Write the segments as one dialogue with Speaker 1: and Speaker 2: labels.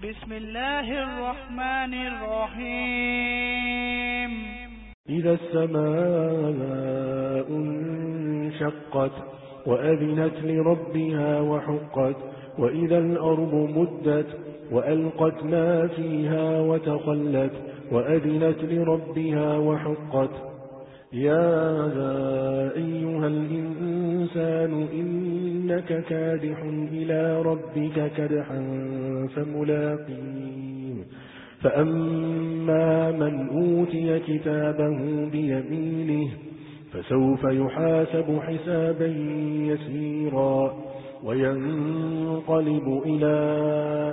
Speaker 1: بسم الله الرحمن الرحيم.
Speaker 2: إذا السماء انشقت وأذنت لربها وحقت وإذا الأرض مدت وألقت ما فيها وتخلت وأذنت لربها وحقت. يا أيها الإنسان إنك كادح إلى ربك كدحا فملاقيه فأما من أوتي كتابه بيمينه فسوف يحاسب حسابا يسيرا وينقلب إلى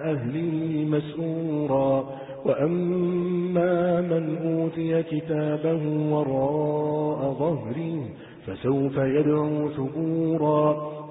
Speaker 2: أهله مسؤورا وأما من أوتي كتابه وراء ظهره فسوف يدعو ثبورا.